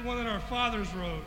The one that our fathers wrote.